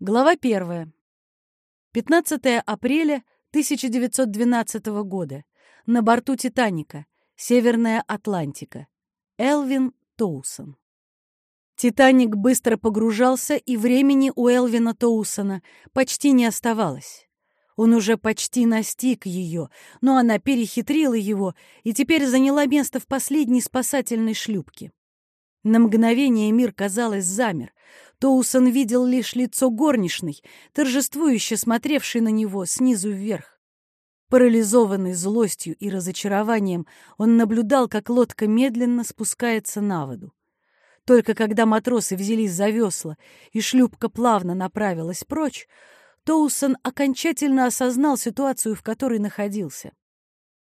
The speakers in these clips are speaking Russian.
Глава первая. 15 апреля 1912 года. На борту «Титаника», Северная Атлантика. Элвин Тоусон. «Титаник» быстро погружался, и времени у Элвина Тоусона почти не оставалось. Он уже почти настиг ее, но она перехитрила его и теперь заняла место в последней спасательной шлюпке. На мгновение мир, казалось, замер. Тоусон видел лишь лицо горничной, торжествующе смотревшей на него снизу вверх. Парализованный злостью и разочарованием, он наблюдал, как лодка медленно спускается на воду. Только когда матросы взялись за весла и шлюпка плавно направилась прочь, Тоусон окончательно осознал ситуацию, в которой находился.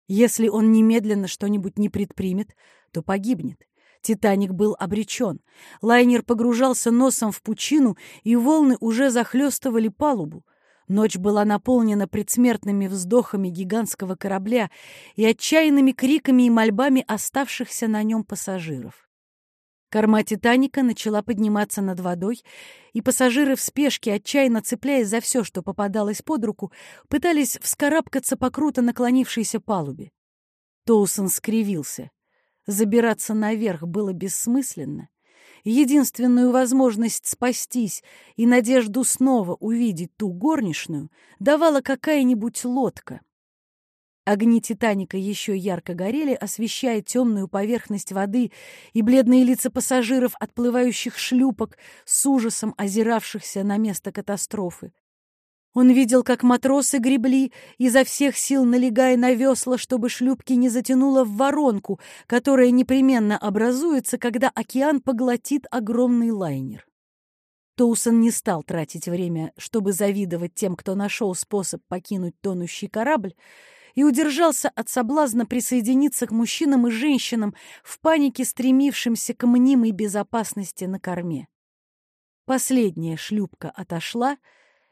Если он немедленно что-нибудь не предпримет, то погибнет. Титаник был обречен. Лайнер погружался носом в пучину, и волны уже захлестывали палубу. Ночь была наполнена предсмертными вздохами гигантского корабля и отчаянными криками и мольбами оставшихся на нем пассажиров. Корма «Титаника» начала подниматься над водой, и пассажиры в спешке, отчаянно цепляясь за все, что попадалось под руку, пытались вскарабкаться по круто наклонившейся палубе. Тоусон скривился. Забираться наверх было бессмысленно. Единственную возможность спастись и надежду снова увидеть ту горничную давала какая-нибудь лодка. Огни «Титаника» еще ярко горели, освещая темную поверхность воды и бледные лица пассажиров, отплывающих шлюпок, с ужасом озиравшихся на место катастрофы. Он видел, как матросы гребли, изо всех сил налегая на весла, чтобы шлюпки не затянуло в воронку, которая непременно образуется, когда океан поглотит огромный лайнер. Тоусон не стал тратить время, чтобы завидовать тем, кто нашел способ покинуть тонущий корабль, и удержался от соблазна присоединиться к мужчинам и женщинам в панике, стремившимся к мнимой безопасности на корме. Последняя шлюпка отошла,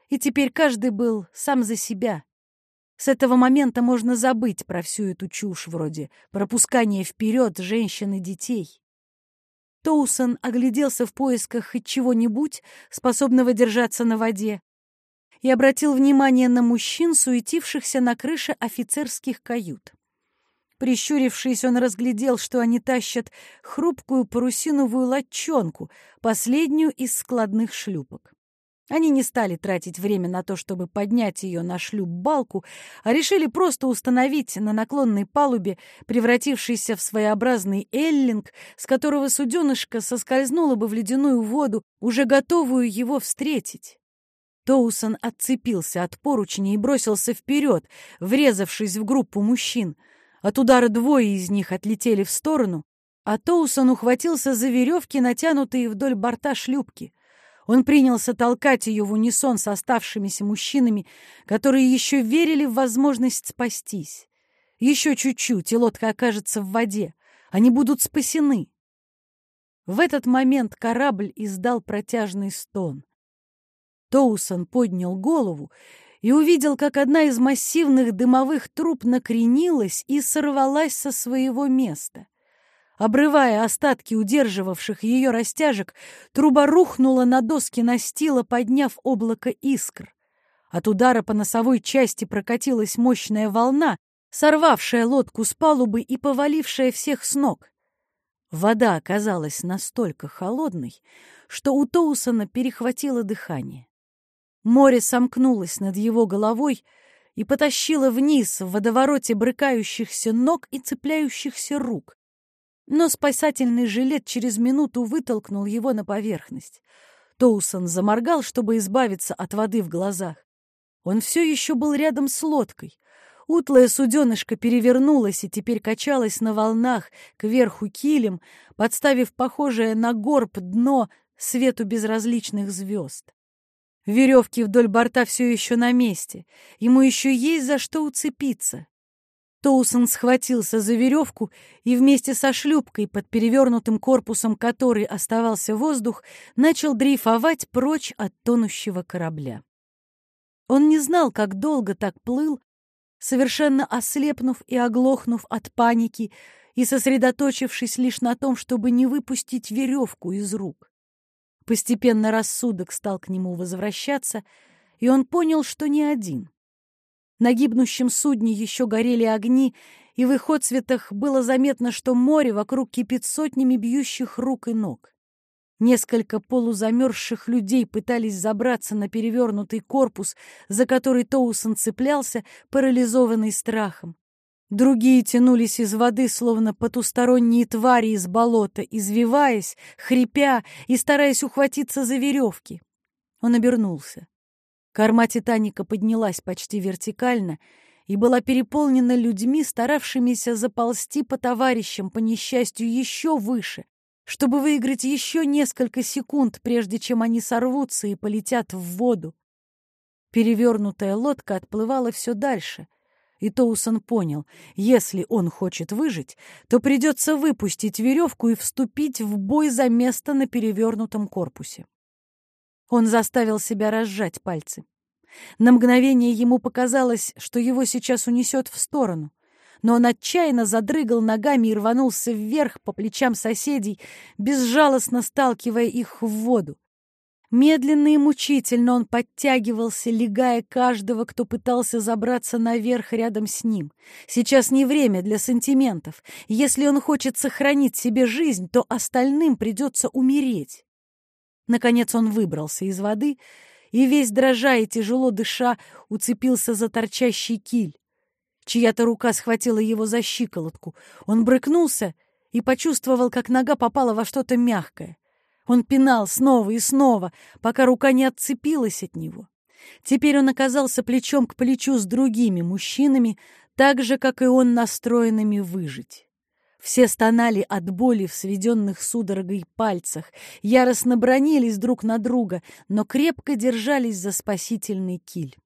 и теперь каждый был сам за себя. С этого момента можно забыть про всю эту чушь вроде пропускания вперед женщин и детей. Тоусон огляделся в поисках хоть чего-нибудь, способного держаться на воде, и обратил внимание на мужчин, суетившихся на крыше офицерских кают. Прищурившись, он разглядел, что они тащат хрупкую парусиновую лодчонку, последнюю из складных шлюпок. Они не стали тратить время на то, чтобы поднять ее на шлюп-балку, а решили просто установить на наклонной палубе, превратившийся в своеобразный эллинг, с которого суденышко соскользнуло бы в ледяную воду, уже готовую его встретить. Тоусон отцепился от поручня и бросился вперед, врезавшись в группу мужчин. От удара двое из них отлетели в сторону, а Тоусон ухватился за веревки, натянутые вдоль борта шлюпки. Он принялся толкать ее в унисон с оставшимися мужчинами, которые еще верили в возможность спастись. Еще чуть-чуть, и лодка окажется в воде. Они будут спасены. В этот момент корабль издал протяжный стон. Тоусон поднял голову и увидел, как одна из массивных дымовых труб накренилась и сорвалась со своего места. Обрывая остатки удерживавших ее растяжек, труба рухнула на доски настила, подняв облако искр. От удара по носовой части прокатилась мощная волна, сорвавшая лодку с палубы и повалившая всех с ног. Вода оказалась настолько холодной, что у Тоусона перехватило дыхание. Море сомкнулось над его головой и потащило вниз в водовороте брыкающихся ног и цепляющихся рук. Но спасательный жилет через минуту вытолкнул его на поверхность. Тоусон заморгал, чтобы избавиться от воды в глазах. Он все еще был рядом с лодкой. Утлая суденышко перевернулась и теперь качалась на волнах кверху килем, подставив похожее на горб дно свету безразличных звезд. Веревки вдоль борта все еще на месте. Ему еще есть за что уцепиться. Тоусон схватился за веревку и вместе со шлюпкой, под перевернутым корпусом которой оставался воздух, начал дрейфовать прочь от тонущего корабля. Он не знал, как долго так плыл, совершенно ослепнув и оглохнув от паники и сосредоточившись лишь на том, чтобы не выпустить веревку из рук. Постепенно рассудок стал к нему возвращаться, и он понял, что не один. На гибнущем судне еще горели огни, и в их отцветах было заметно, что море вокруг кипит сотнями бьющих рук и ног. Несколько полузамерзших людей пытались забраться на перевернутый корпус, за который Тоусон цеплялся, парализованный страхом. Другие тянулись из воды, словно потусторонние твари из болота, извиваясь, хрипя и стараясь ухватиться за веревки. Он обернулся. Корма «Титаника» поднялась почти вертикально и была переполнена людьми, старавшимися заползти по товарищам, по несчастью, еще выше, чтобы выиграть еще несколько секунд, прежде чем они сорвутся и полетят в воду. Перевернутая лодка отплывала все дальше, и Тоусон понял, если он хочет выжить, то придется выпустить веревку и вступить в бой за место на перевернутом корпусе. Он заставил себя разжать пальцы. На мгновение ему показалось, что его сейчас унесет в сторону, но он отчаянно задрыгал ногами и рванулся вверх по плечам соседей, безжалостно сталкивая их в воду. Медленно и мучительно он подтягивался, легая каждого, кто пытался забраться наверх рядом с ним. Сейчас не время для сантиментов. Если он хочет сохранить себе жизнь, то остальным придется умереть. Наконец он выбрался из воды и, весь дрожа и тяжело дыша, уцепился за торчащий киль. Чья-то рука схватила его за щиколотку. Он брыкнулся и почувствовал, как нога попала во что-то мягкое. Он пинал снова и снова, пока рука не отцепилась от него. Теперь он оказался плечом к плечу с другими мужчинами, так же, как и он, настроенными выжить. Все стонали от боли в сведенных судорогой пальцах, яростно бронились друг на друга, но крепко держались за спасительный киль.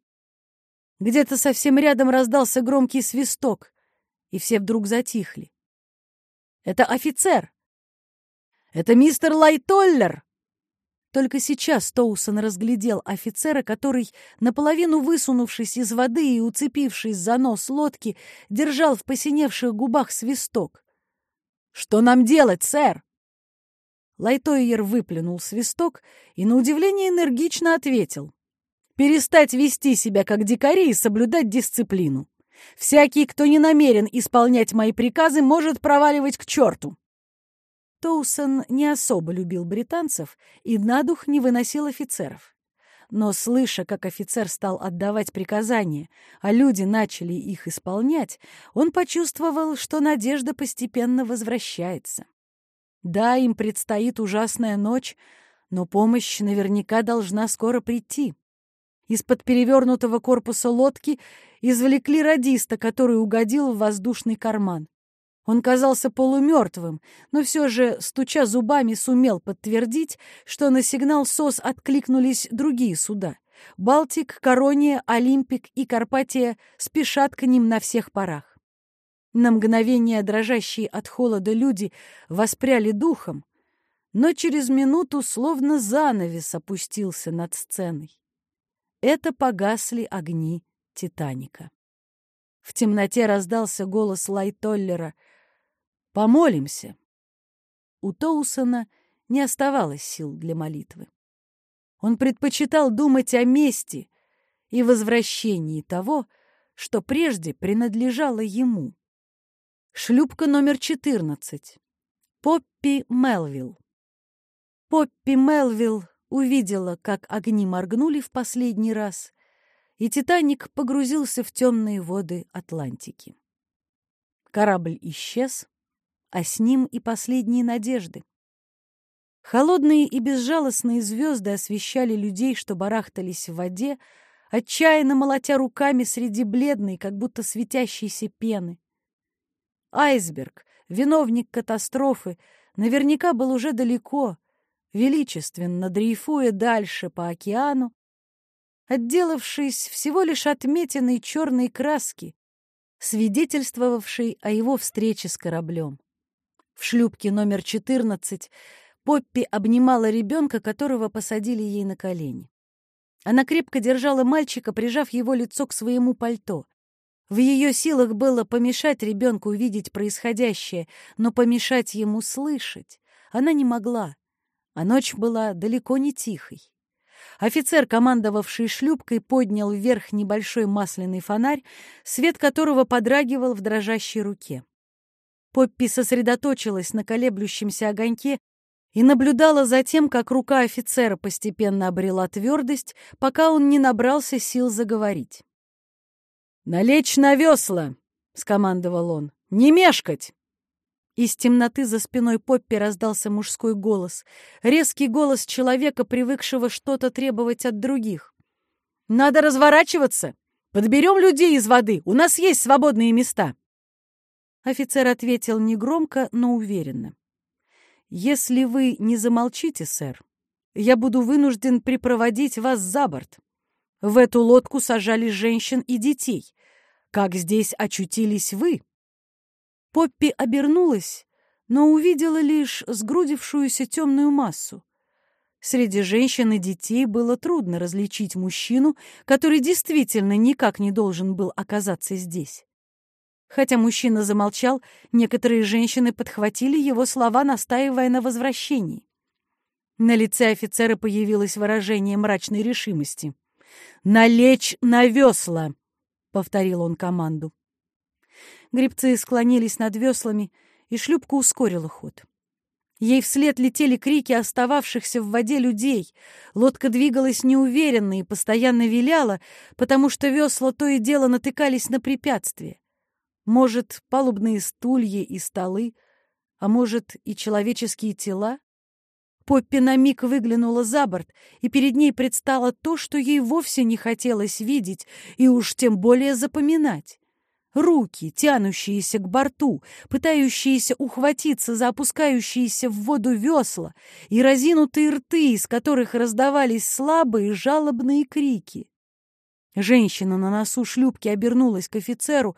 Где-то совсем рядом раздался громкий свисток, и все вдруг затихли. «Это офицер!» «Это мистер Лайтоллер!» Только сейчас Тоусон разглядел офицера, который, наполовину высунувшись из воды и уцепившись за нос лодки, держал в посиневших губах свисток. «Что нам делать, сэр?» Лайтоллер выплюнул свисток и, на удивление, энергично ответил. «Перестать вести себя как дикари и соблюдать дисциплину. Всякий, кто не намерен исполнять мои приказы, может проваливать к черту». Тоусон не особо любил британцев и на дух не выносил офицеров. Но, слыша, как офицер стал отдавать приказания, а люди начали их исполнять, он почувствовал, что надежда постепенно возвращается. Да, им предстоит ужасная ночь, но помощь наверняка должна скоро прийти. Из-под перевернутого корпуса лодки извлекли радиста, который угодил в воздушный карман. Он казался полумертвым, но все же, стуча зубами, сумел подтвердить, что на сигнал СОС откликнулись другие суда. Балтик, Корония, Олимпик и Карпатия спешат к ним на всех парах. На мгновение дрожащие от холода люди воспряли духом, но через минуту словно занавес опустился над сценой. Это погасли огни «Титаника». В темноте раздался голос Лайтоллера — Помолимся. У Тоусона не оставалось сил для молитвы. Он предпочитал думать о мести и возвращении того, что прежде принадлежало ему. Шлюпка номер 14. Поппи Мелвилл. Поппи Мелвилл увидела, как огни моргнули в последний раз, и «Титаник» погрузился в темные воды Атлантики. Корабль исчез, а с ним и последние надежды. Холодные и безжалостные звезды освещали людей, что барахтались в воде, отчаянно молотя руками среди бледной, как будто светящейся пены. Айсберг, виновник катастрофы, наверняка был уже далеко, величественно дрейфуя дальше по океану, отделавшись всего лишь отметиной черной краски, свидетельствовавшей о его встрече с кораблем. В шлюпке номер 14 Поппи обнимала ребенка, которого посадили ей на колени. Она крепко держала мальчика, прижав его лицо к своему пальто. В ее силах было помешать ребенку увидеть происходящее, но помешать ему слышать она не могла. а ночь была далеко не тихой. Офицер, командовавший шлюпкой, поднял вверх небольшой масляный фонарь, свет которого подрагивал в дрожащей руке. Поппи сосредоточилась на колеблющемся огоньке и наблюдала за тем, как рука офицера постепенно обрела твердость, пока он не набрался сил заговорить. «Налечь на весла!» — скомандовал он. «Не мешкать!» Из темноты за спиной Поппи раздался мужской голос. Резкий голос человека, привыкшего что-то требовать от других. «Надо разворачиваться! Подберем людей из воды! У нас есть свободные места!» Офицер ответил негромко, но уверенно. «Если вы не замолчите, сэр, я буду вынужден припроводить вас за борт. В эту лодку сажали женщин и детей. Как здесь очутились вы?» Поппи обернулась, но увидела лишь сгрудившуюся темную массу. Среди женщин и детей было трудно различить мужчину, который действительно никак не должен был оказаться здесь. Хотя мужчина замолчал, некоторые женщины подхватили его слова, настаивая на возвращении. На лице офицера появилось выражение мрачной решимости. «Налечь на весла!» — повторил он команду. Гребцы склонились над веслами, и шлюпка ускорила ход. Ей вслед летели крики остававшихся в воде людей. Лодка двигалась неуверенно и постоянно виляла, потому что весла то и дело натыкались на препятствия. Может, палубные стулья и столы, а может, и человеческие тела? Поппи на миг выглянула за борт, и перед ней предстало то, что ей вовсе не хотелось видеть и уж тем более запоминать. Руки, тянущиеся к борту, пытающиеся ухватиться за опускающиеся в воду весла, и разинутые рты, из которых раздавались слабые жалобные крики. Женщина на носу шлюпки обернулась к офицеру,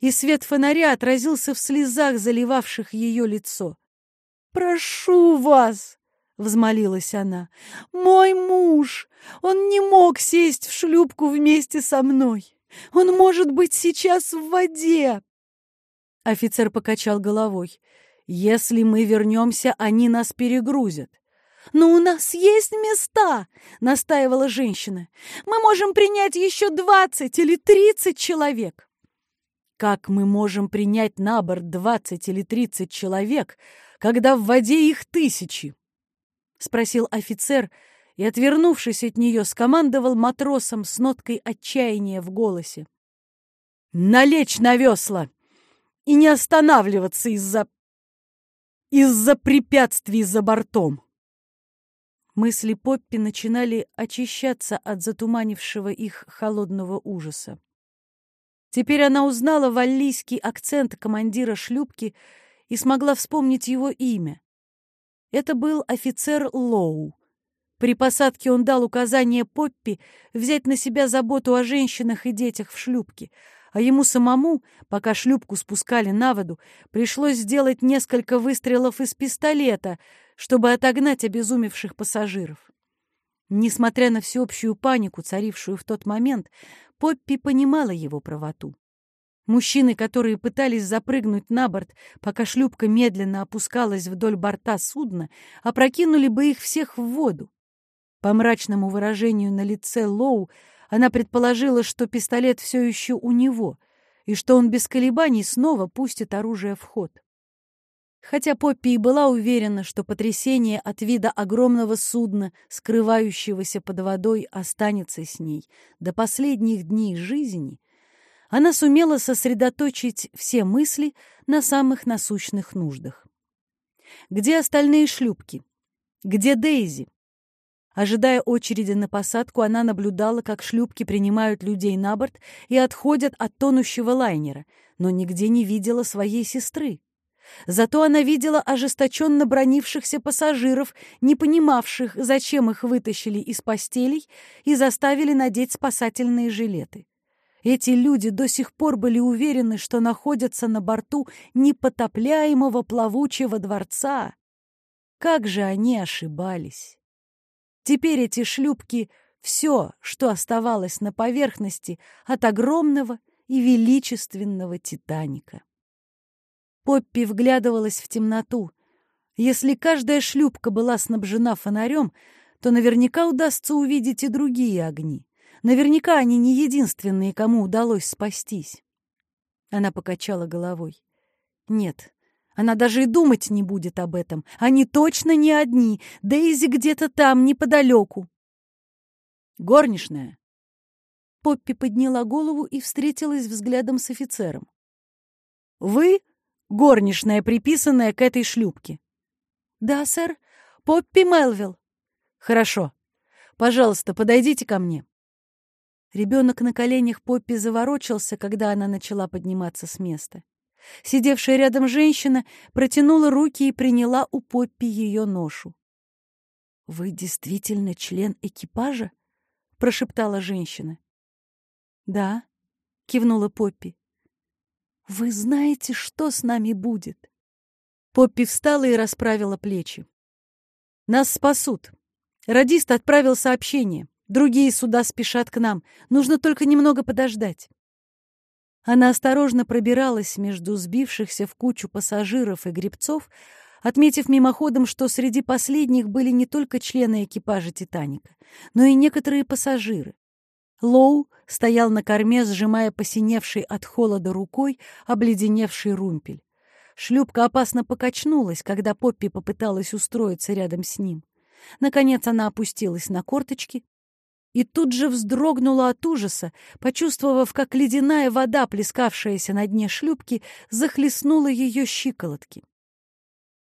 и свет фонаря отразился в слезах, заливавших ее лицо. «Прошу вас!» — взмолилась она. «Мой муж! Он не мог сесть в шлюпку вместе со мной! Он может быть сейчас в воде!» Офицер покачал головой. «Если мы вернемся, они нас перегрузят». «Но у нас есть места!» — настаивала женщина. «Мы можем принять еще двадцать или тридцать человек!» «Как мы можем принять на борт двадцать или тридцать человек, когда в воде их тысячи?» — спросил офицер, — и, отвернувшись от нее, скомандовал матросам с ноткой отчаяния в голосе. «Налечь на весла и не останавливаться из-за... из-за препятствий за бортом!» Мысли Поппи начинали очищаться от затуманившего их холодного ужаса. Теперь она узнала валлийский акцент командира шлюпки и смогла вспомнить его имя. Это был офицер Лоу, при посадке он дал указание Поппи взять на себя заботу о женщинах и детях в шлюпке, а ему самому, пока шлюпку спускали на воду, пришлось сделать несколько выстрелов из пистолета, чтобы отогнать обезумевших пассажиров. Несмотря на всеобщую панику, царившую в тот момент, Поппи понимала его правоту. Мужчины, которые пытались запрыгнуть на борт, пока шлюпка медленно опускалась вдоль борта судна, опрокинули бы их всех в воду. По мрачному выражению на лице Лоу она предположила, что пистолет все еще у него и что он без колебаний снова пустит оружие в ход. Хотя Поппи и была уверена, что потрясение от вида огромного судна, скрывающегося под водой, останется с ней до последних дней жизни, она сумела сосредоточить все мысли на самых насущных нуждах. Где остальные шлюпки? Где Дейзи? Ожидая очереди на посадку, она наблюдала, как шлюпки принимают людей на борт и отходят от тонущего лайнера, но нигде не видела своей сестры. Зато она видела ожесточенно бронившихся пассажиров, не понимавших, зачем их вытащили из постелей и заставили надеть спасательные жилеты. Эти люди до сих пор были уверены, что находятся на борту непотопляемого плавучего дворца. Как же они ошибались! Теперь эти шлюпки — все, что оставалось на поверхности от огромного и величественного Титаника. Поппи вглядывалась в темноту. Если каждая шлюпка была снабжена фонарем, то наверняка удастся увидеть и другие огни. Наверняка они не единственные, кому удалось спастись. Она покачала головой. Нет, она даже и думать не будет об этом. Они точно не одни. Дейзи где-то там, неподалеку. Горничная. Поппи подняла голову и встретилась взглядом с офицером. «Вы — горничная, приписанная к этой шлюпке?» «Да, сэр. Поппи Мелвилл». «Хорошо. Пожалуйста, подойдите ко мне». Ребенок на коленях Поппи заворочился, когда она начала подниматься с места. Сидевшая рядом женщина протянула руки и приняла у Поппи ее ношу. «Вы действительно член экипажа?» — прошептала женщина. «Да», — кивнула Поппи. «Вы знаете, что с нами будет?» Поппи встала и расправила плечи. «Нас спасут. Радист отправил сообщение. Другие суда спешат к нам. Нужно только немного подождать. Она осторожно пробиралась между сбившихся в кучу пассажиров и гребцов, отметив мимоходом, что среди последних были не только члены экипажа «Титаника», но и некоторые пассажиры. Лоу стоял на корме, сжимая посиневший от холода рукой обледеневший румпель. Шлюпка опасно покачнулась, когда Поппи попыталась устроиться рядом с ним. Наконец она опустилась на корточки и тут же вздрогнула от ужаса, почувствовав, как ледяная вода, плескавшаяся на дне шлюпки, захлестнула ее щиколотки.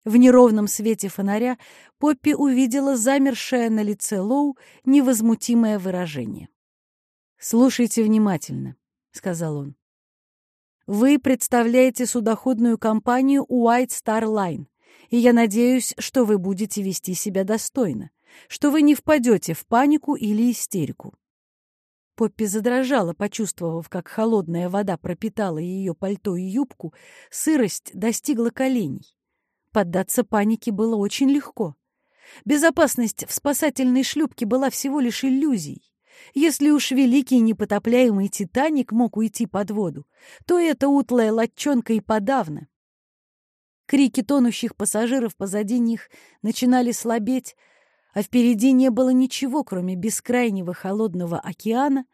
В неровном свете фонаря Поппи увидела замершее на лице Лоу невозмутимое выражение. «Слушайте внимательно», — сказал он. «Вы представляете судоходную компанию White Star Line, и я надеюсь, что вы будете вести себя достойно что вы не впадете в панику или истерику. Поппи задрожала, почувствовав, как холодная вода пропитала ее пальто и юбку, сырость достигла коленей. Поддаться панике было очень легко. Безопасность в спасательной шлюпке была всего лишь иллюзией. Если уж великий непотопляемый «Титаник» мог уйти под воду, то эта утлая латчонка и подавно. Крики тонущих пассажиров позади них начинали слабеть, а впереди не было ничего, кроме бескрайнего холодного океана,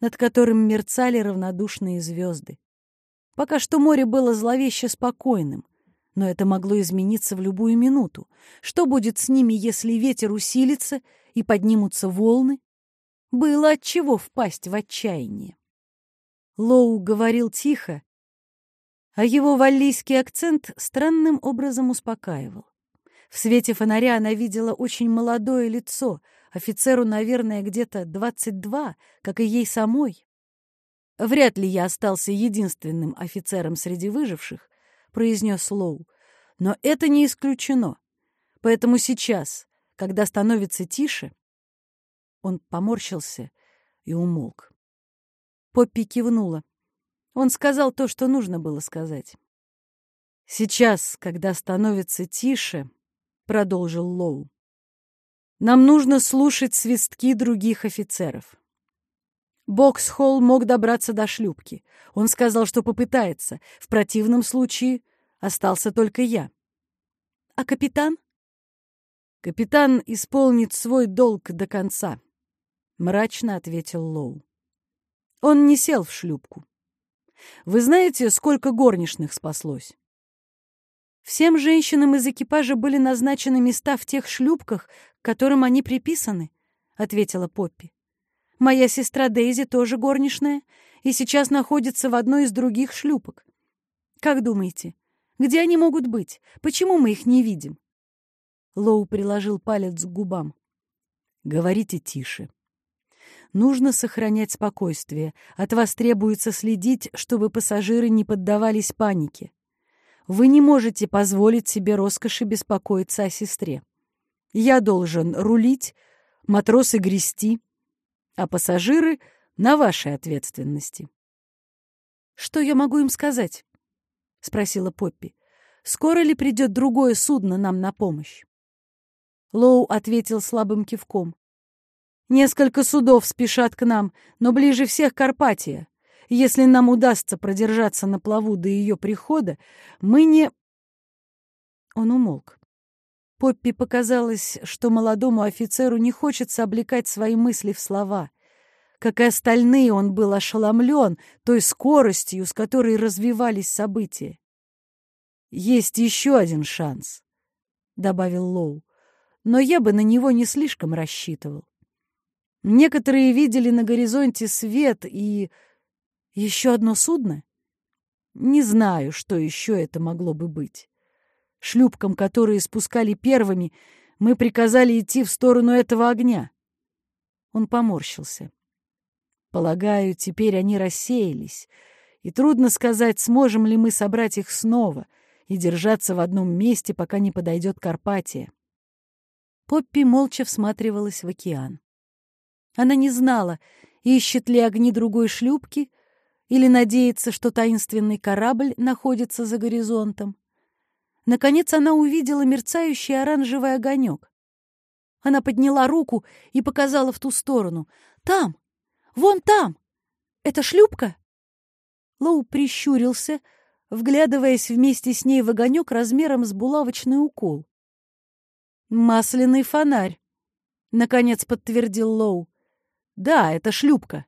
над которым мерцали равнодушные звезды. Пока что море было зловеще спокойным, но это могло измениться в любую минуту. Что будет с ними, если ветер усилится и поднимутся волны? Было от чего впасть в отчаяние. Лоу говорил тихо, а его валлийский акцент странным образом успокаивал. В свете фонаря она видела очень молодое лицо, офицеру, наверное, где-то двадцать два, как и ей самой. «Вряд ли я остался единственным офицером среди выживших», — произнес Лоу. «Но это не исключено. Поэтому сейчас, когда становится тише...» Он поморщился и умолк. Поппи кивнула. Он сказал то, что нужно было сказать. «Сейчас, когда становится тише...» — продолжил Лоу. «Нам нужно слушать свистки других офицеров». Боксхолл мог добраться до шлюпки. Он сказал, что попытается. В противном случае остался только я. «А капитан?» «Капитан исполнит свой долг до конца», — мрачно ответил Лоу. Он не сел в шлюпку. «Вы знаете, сколько горничных спаслось?» Всем женщинам из экипажа были назначены места в тех шлюпках, к которым они приписаны, — ответила Поппи. Моя сестра Дейзи тоже горничная и сейчас находится в одной из других шлюпок. Как думаете, где они могут быть? Почему мы их не видим? Лоу приложил палец к губам. Говорите тише. Нужно сохранять спокойствие. От вас требуется следить, чтобы пассажиры не поддавались панике. Вы не можете позволить себе роскоши беспокоиться о сестре. Я должен рулить, матросы грести, а пассажиры — на вашей ответственности. «Что я могу им сказать?» — спросила Поппи. «Скоро ли придет другое судно нам на помощь?» Лоу ответил слабым кивком. «Несколько судов спешат к нам, но ближе всех Карпатия. Если нам удастся продержаться на плаву до ее прихода, мы не...» Он умолк. Поппи показалось, что молодому офицеру не хочется облекать свои мысли в слова. Как и остальные, он был ошеломлен той скоростью, с которой развивались события. «Есть еще один шанс», — добавил Лоу, — «но я бы на него не слишком рассчитывал. Некоторые видели на горизонте свет и... Еще одно судно? Не знаю, что еще это могло бы быть. Шлюпкам, которые спускали первыми, мы приказали идти в сторону этого огня. Он поморщился. Полагаю, теперь они рассеялись, и трудно сказать, сможем ли мы собрать их снова и держаться в одном месте, пока не подойдет Карпатия. Поппи молча всматривалась в океан. Она не знала, ищет ли огни другой шлюпки или надеется, что таинственный корабль находится за горизонтом. Наконец она увидела мерцающий оранжевый огонек. Она подняла руку и показала в ту сторону. «Там! Вон там! Это шлюпка?» Лоу прищурился, вглядываясь вместе с ней в огонек размером с булавочный укол. «Масляный фонарь», — наконец подтвердил Лоу. Да, это шлюпка.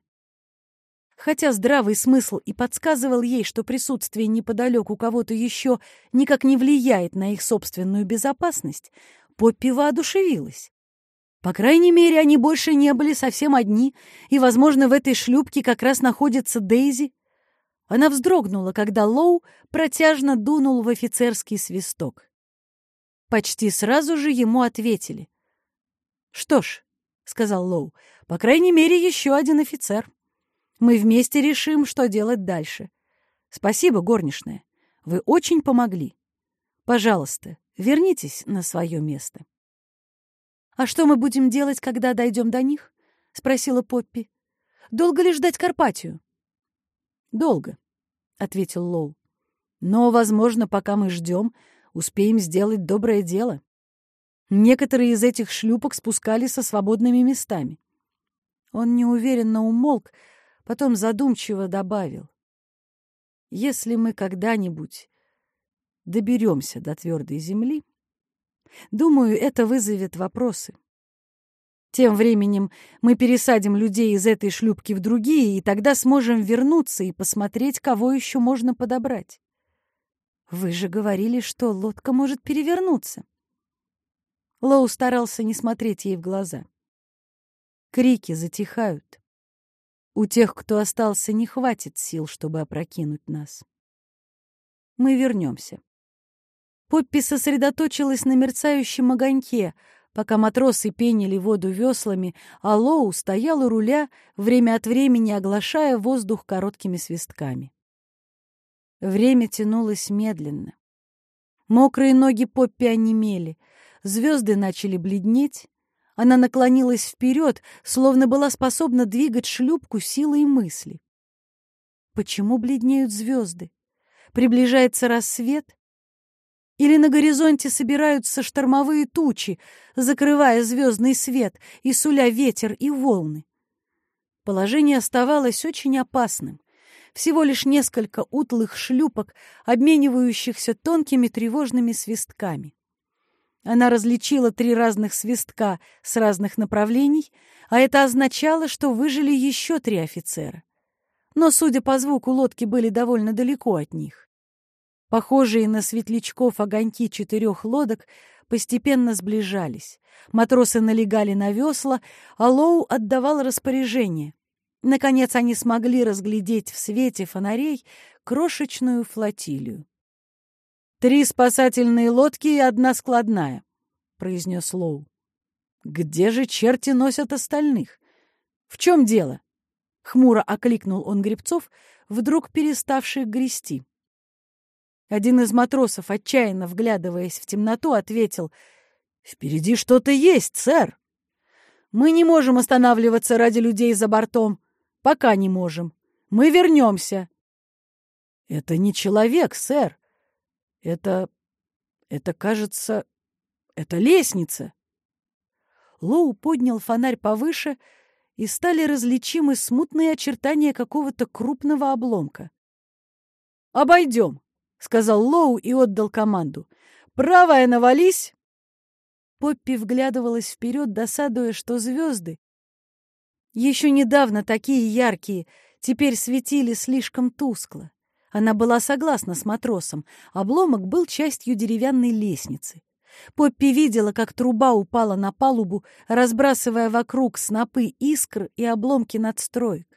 Хотя здравый смысл и подсказывал ей, что присутствие неподалеку кого-то еще никак не влияет на их собственную безопасность, Поппи воодушевилась. По крайней мере, они больше не были совсем одни, и, возможно, в этой шлюпке как раз находится Дейзи. Она вздрогнула, когда Лоу протяжно дунул в офицерский свисток. Почти сразу же ему ответили. «Что ж», — сказал Лоу, по крайней мере, еще один офицер. Мы вместе решим, что делать дальше. Спасибо, горничная. Вы очень помогли. Пожалуйста, вернитесь на свое место. «А что мы будем делать, когда дойдем до них?» — спросила Поппи. «Долго ли ждать Карпатию?» «Долго», — ответил Лоу. «Но, возможно, пока мы ждем, успеем сделать доброе дело. Некоторые из этих шлюпок спускали со свободными местами. Он неуверенно умолк, потом задумчиво добавил. «Если мы когда-нибудь доберемся до твердой земли, думаю, это вызовет вопросы. Тем временем мы пересадим людей из этой шлюпки в другие, и тогда сможем вернуться и посмотреть, кого еще можно подобрать. Вы же говорили, что лодка может перевернуться. Лоу старался не смотреть ей в глаза. Крики затихают. У тех, кто остался, не хватит сил, чтобы опрокинуть нас. Мы вернемся. Поппи сосредоточилась на мерцающем огоньке, пока матросы пенили воду веслами, а Лоу стоял у руля, время от времени оглашая воздух короткими свистками. Время тянулось медленно. Мокрые ноги Поппи онемели, звезды начали бледнеть, она наклонилась вперед, словно была способна двигать шлюпку силой мысли. Почему бледнеют звезды? Приближается рассвет? Или на горизонте собираются штормовые тучи, закрывая звездный свет и суля ветер и волны? Положение оставалось очень опасным. Всего лишь несколько утлых шлюпок, обменивающихся тонкими тревожными свистками. Она различила три разных свистка с разных направлений, а это означало, что выжили еще три офицера. Но, судя по звуку, лодки были довольно далеко от них. Похожие на светлячков огоньки четырех лодок постепенно сближались. Матросы налегали на весла, а Лоу отдавал распоряжение. Наконец они смогли разглядеть в свете фонарей крошечную флотилию. «Три спасательные лодки и одна складная», — произнес Лоу. «Где же черти носят остальных? В чем дело?» Хмуро окликнул он гребцов, вдруг переставших грести. Один из матросов, отчаянно вглядываясь в темноту, ответил, «Впереди что-то есть, сэр. Мы не можем останавливаться ради людей за бортом. Пока не можем. Мы вернемся». «Это не человек, сэр. Это... это, кажется, это лестница. Лоу поднял фонарь повыше, и стали различимы смутные очертания какого-то крупного обломка. «Обойдем», — сказал Лоу и отдал команду. «Правая навались!» Поппи вглядывалась вперед, досадуя, что звезды, еще недавно такие яркие, теперь светили слишком тускло. Она была согласна с матросом. Обломок был частью деревянной лестницы. Поппи видела, как труба упала на палубу, разбрасывая вокруг снопы искр и обломки надстроек.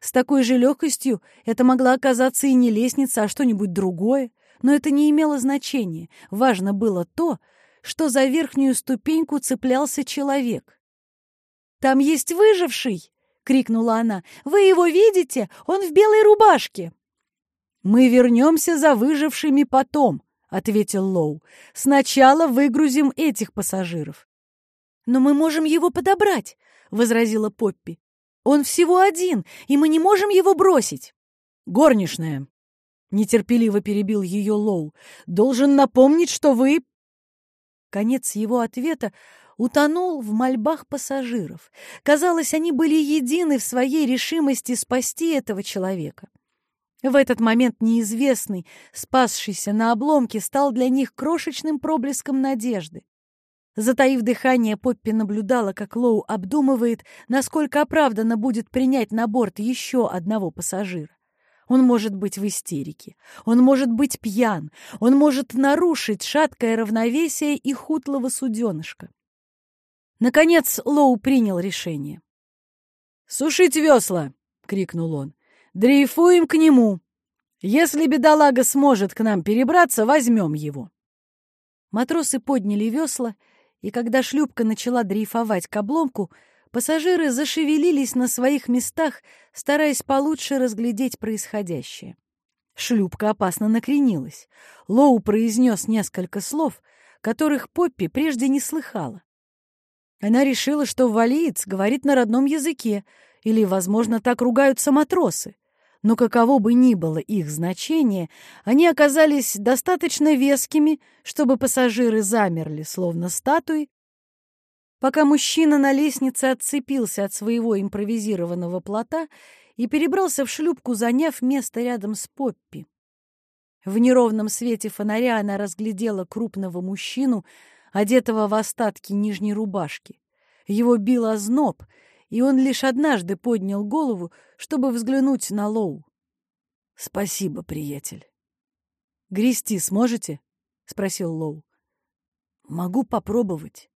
С такой же легкостью это могла оказаться и не лестница, а что-нибудь другое, но это не имело значения. Важно было то, что за верхнюю ступеньку цеплялся человек. «Там есть выживший!» — крикнула она. «Вы его видите? Он в белой рубашке!» «Мы вернемся за выжившими потом», — ответил Лоу. «Сначала выгрузим этих пассажиров». «Но мы можем его подобрать», — возразила Поппи. «Он всего один, и мы не можем его бросить». «Горничная», — нетерпеливо перебил ее Лоу, — «должен напомнить, что вы...» Конец его ответа утонул в мольбах пассажиров. Казалось, они были едины в своей решимости спасти этого человека. В этот момент неизвестный, спасшийся на обломке, стал для них крошечным проблеском надежды. Затаив дыхание, Поппи наблюдала, как Лоу обдумывает, насколько оправданно будет принять на борт еще одного пассажира. Он может быть в истерике, он может быть пьян, он может нарушить шаткое равновесие и хутлого суденышка. Наконец Лоу принял решение. «Сушить весла!» — крикнул он. Дрейфуем к нему. Если бедолага сможет к нам перебраться, возьмем его. Матросы подняли весла, и когда шлюпка начала дрейфовать к обломку, пассажиры зашевелились на своих местах, стараясь получше разглядеть происходящее. Шлюпка опасно накренилась. Лоу произнес несколько слов, которых Поппи прежде не слыхала. Она решила, что валиец говорит на родном языке, или, возможно, так ругаются матросы но каково бы ни было их значение, они оказались достаточно вескими, чтобы пассажиры замерли, словно статуи, пока мужчина на лестнице отцепился от своего импровизированного плота и перебрался в шлюпку, заняв место рядом с Поппи. В неровном свете фонаря она разглядела крупного мужчину, одетого в остатки нижней рубашки. Его бил озноб — и он лишь однажды поднял голову, чтобы взглянуть на Лоу. «Спасибо, приятель». «Грести сможете?» — спросил Лоу. «Могу попробовать».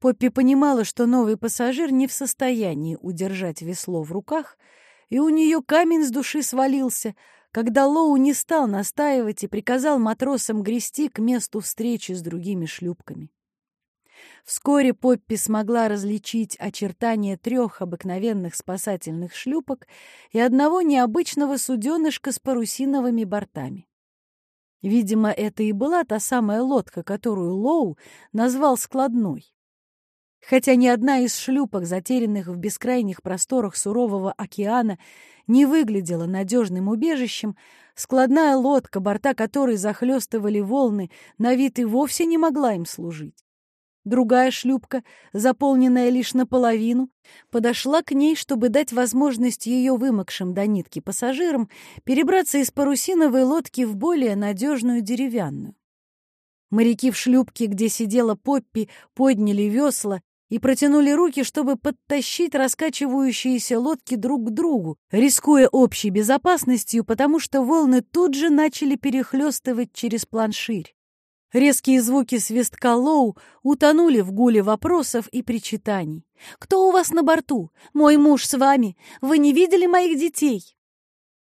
Поппи понимала, что новый пассажир не в состоянии удержать весло в руках, и у нее камень с души свалился, когда Лоу не стал настаивать и приказал матросам грести к месту встречи с другими шлюпками. Вскоре Поппи смогла различить очертания трех обыкновенных спасательных шлюпок и одного необычного суденышка с парусиновыми бортами. Видимо, это и была та самая лодка, которую Лоу назвал складной. Хотя ни одна из шлюпок, затерянных в бескрайних просторах сурового океана, не выглядела надежным убежищем, складная лодка, борта которой захлестывали волны, на вид и вовсе не могла им служить. Другая шлюпка, заполненная лишь наполовину, подошла к ней, чтобы дать возможность ее вымокшим до нитки пассажирам перебраться из парусиновой лодки в более надежную деревянную. Моряки в шлюпке, где сидела Поппи, подняли весла и протянули руки, чтобы подтащить раскачивающиеся лодки друг к другу, рискуя общей безопасностью, потому что волны тут же начали перехлестывать через планширь. Резкие звуки свистка Лоу утонули в гуле вопросов и причитаний. «Кто у вас на борту? Мой муж с вами. Вы не видели моих детей?»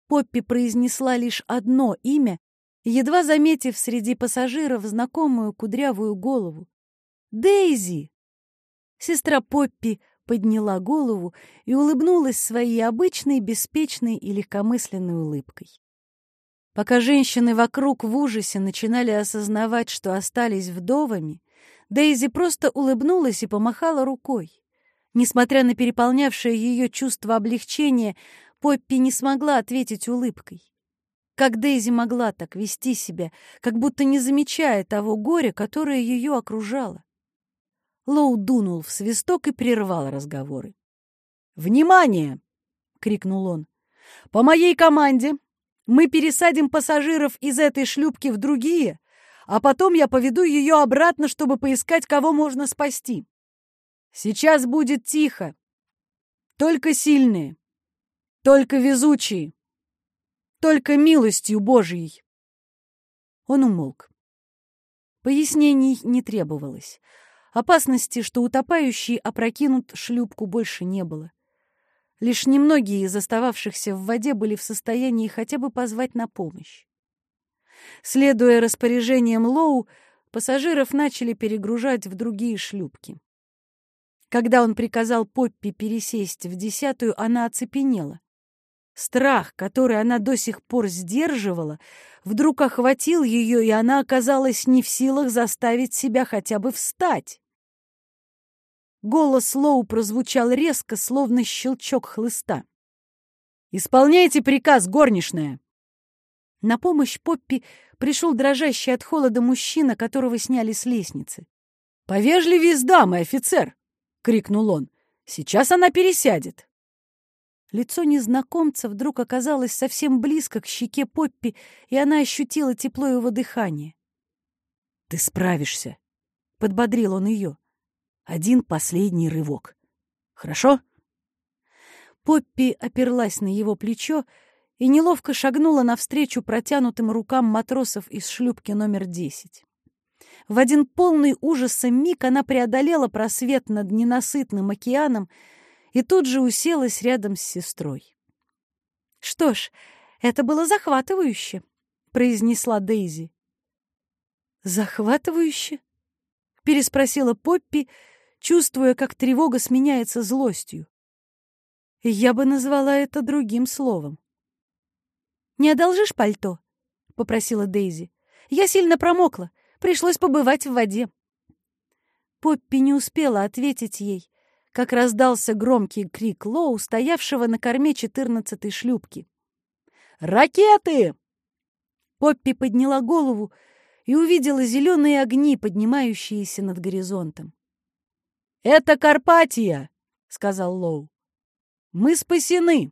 Поппи произнесла лишь одно имя, едва заметив среди пассажиров знакомую кудрявую голову. «Дейзи!» Сестра Поппи подняла голову и улыбнулась своей обычной, беспечной и легкомысленной улыбкой. Пока женщины вокруг в ужасе начинали осознавать, что остались вдовами, Дейзи просто улыбнулась и помахала рукой. Несмотря на переполнявшее ее чувство облегчения, Поппи не смогла ответить улыбкой. Как Дейзи могла так вести себя, как будто не замечая того горя, которое ее окружало? Лоу дунул в свисток и прервал разговоры. «Внимание!» — крикнул он. «По моей команде мы пересадим пассажиров из этой шлюпки в другие, а потом я поведу ее обратно, чтобы поискать, кого можно спасти. Сейчас будет тихо. Только сильные, только везучие, только милостью Божией. Он умолк. Пояснений не требовалось. Опасности, что утопающий опрокинут шлюпку, больше не было. Лишь немногие из остававшихся в воде были в состоянии хотя бы позвать на помощь. Следуя распоряжениям Лоу, пассажиров начали перегружать в другие шлюпки. Когда он приказал Поппи пересесть в десятую, она оцепенела. Страх, который она до сих пор сдерживала, вдруг охватил ее, и она оказалась не в силах заставить себя хотя бы встать. Голос Лоу прозвучал резко, словно щелчок хлыста. «Исполняйте приказ, горничная!» На помощь Поппи пришел дрожащий от холода мужчина, которого сняли с лестницы. «Повежливее с дамой, офицер!» — крикнул он. «Сейчас она пересядет!» Лицо незнакомца вдруг оказалось совсем близко к щеке Поппи, и она ощутила тепло его дыхания. «Ты справишься!» — подбодрил он ее. «Один последний рывок. Хорошо?» Поппи оперлась на его плечо и неловко шагнула навстречу протянутым рукам матросов из шлюпки номер десять. В один полный ужаса миг она преодолела просвет над ненасытным океаном и тут же уселась рядом с сестрой. «Что ж, это было захватывающе», — произнесла Дейзи. «Захватывающе?» — переспросила Поппи, чувствуя, как тревога сменяется злостью. «Я бы назвала это другим словом». «Не одолжишь пальто?» — попросила Дейзи. «Я сильно промокла. Пришлось побывать в воде». Поппи не успела ответить ей, как раздался громкий крик Лоу, стоявшего на корме четырнадцатой шлюпки. «Ракеты!» Поппи подняла голову и увидела зеленые огни, поднимающиеся над горизонтом. «Это Карпатия!» — сказал Лоу. «Мы спасены!»